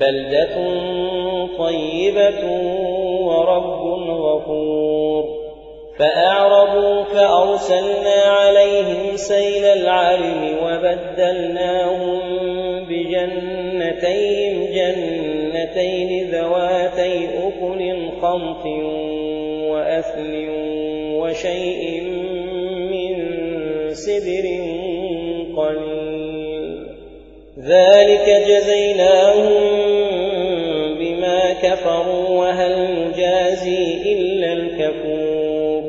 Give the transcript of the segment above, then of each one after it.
بلدة طيبة ورب غفور فأعرضوا فأرسلنا عليهم سيل العلم وبدلناهم بجنتيهم جنتين ذواتي أكل خمط وأثل وشيء من سدر قليل ذلك جزيناهم كفروا وهل نجازي إلا الكفور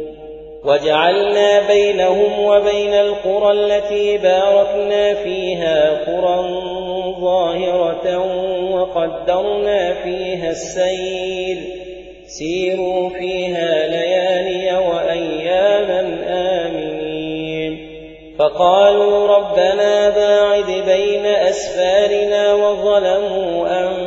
وجعلنا بينهم وبين القرى التي باركنا فيها قرى ظاهرة وقدرنا فيها السير سيروا فيها ليالي وأياما آمنين فقالوا ربنا باعد بين أسفارنا وظلموا أنفسهم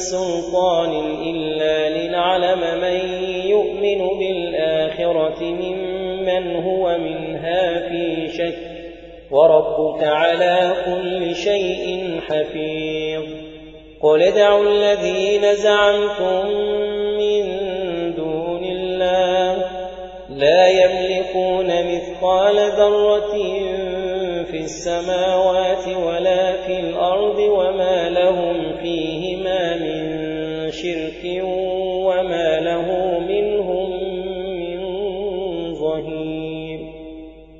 سلطان إلا لنعلم من يؤمن بالآخرة ممن هو منها في شك وربك على كل شيء حفيظ قل ادعوا الذين زعمتم من دون الله لا يملكون مثقال ذرة في السماوات ولا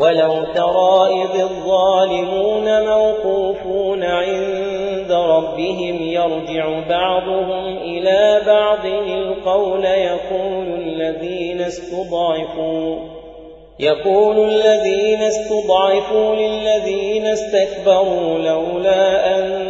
ولو ترى إذ الظالمون موقوفون عند ربهم يرجع بعضهم إلى بعض القول يقول الذين استضعفوا يقول الذين استضعفوا للذين استكبروا لولا أنتم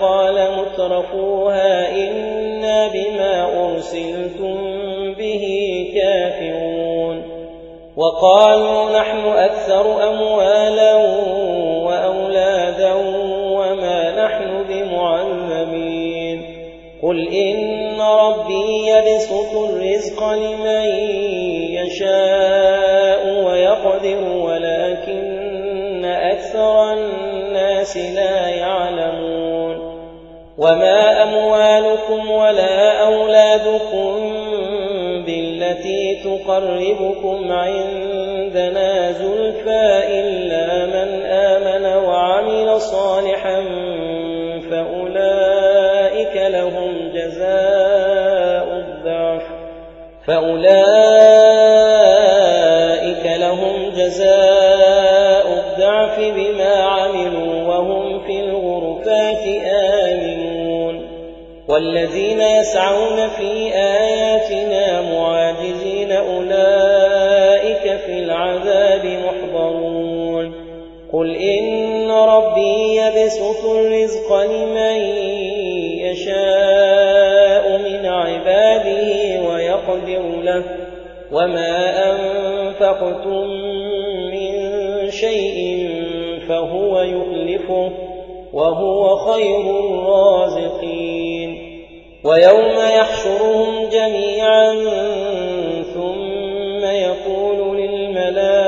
قال مترفوها إنا بما أرسلتم به كافرون. وقالوا نحن أكثر أموالا وأولادا وما نحن بمعذبين قل إن ربي يبسط الرزق لمن يشاء ويقدر ولكن أكثر الناس لا يعلمون. وما أموالكم ولا أولادكم بالتي تقربكم عندنا زلفى إلا من آمن وعمل صالحا فأولئك لهم جزاء الضعف فأولئك قل إن ربي يبسط الرزق لمن يشاء من عباده ويقدر له وما أنفقتم من شيء فهو يخلفه وهو خير الرازقين ويوم يحشرهم جميعا ثم يقول للملائكة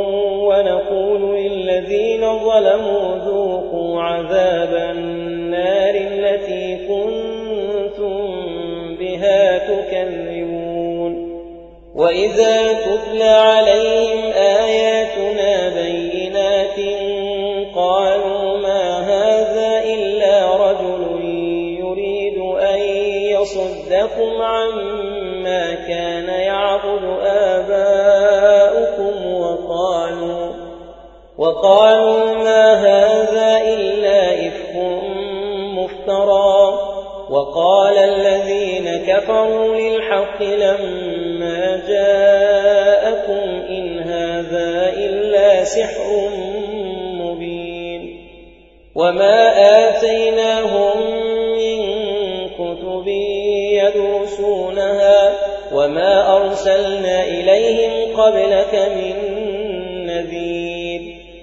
ونقول للذين ظلموا ذوقوا عذاب النار التي كنتم بها تكذبون. وإذا تتلى عليهم آياتنا بينات قالوا ما هذا إلا رجل يريد أن يصدكم عما كان يعبد آباؤكم وقالوا ما هذا إلا إفك مفترى. وقال الذين كفروا للحق لما جاءكم إن هذا إلا سحر مبين. وما آتيناهم من كتب يدرسونها وما أرسلنا إليهم قبلك من نذير.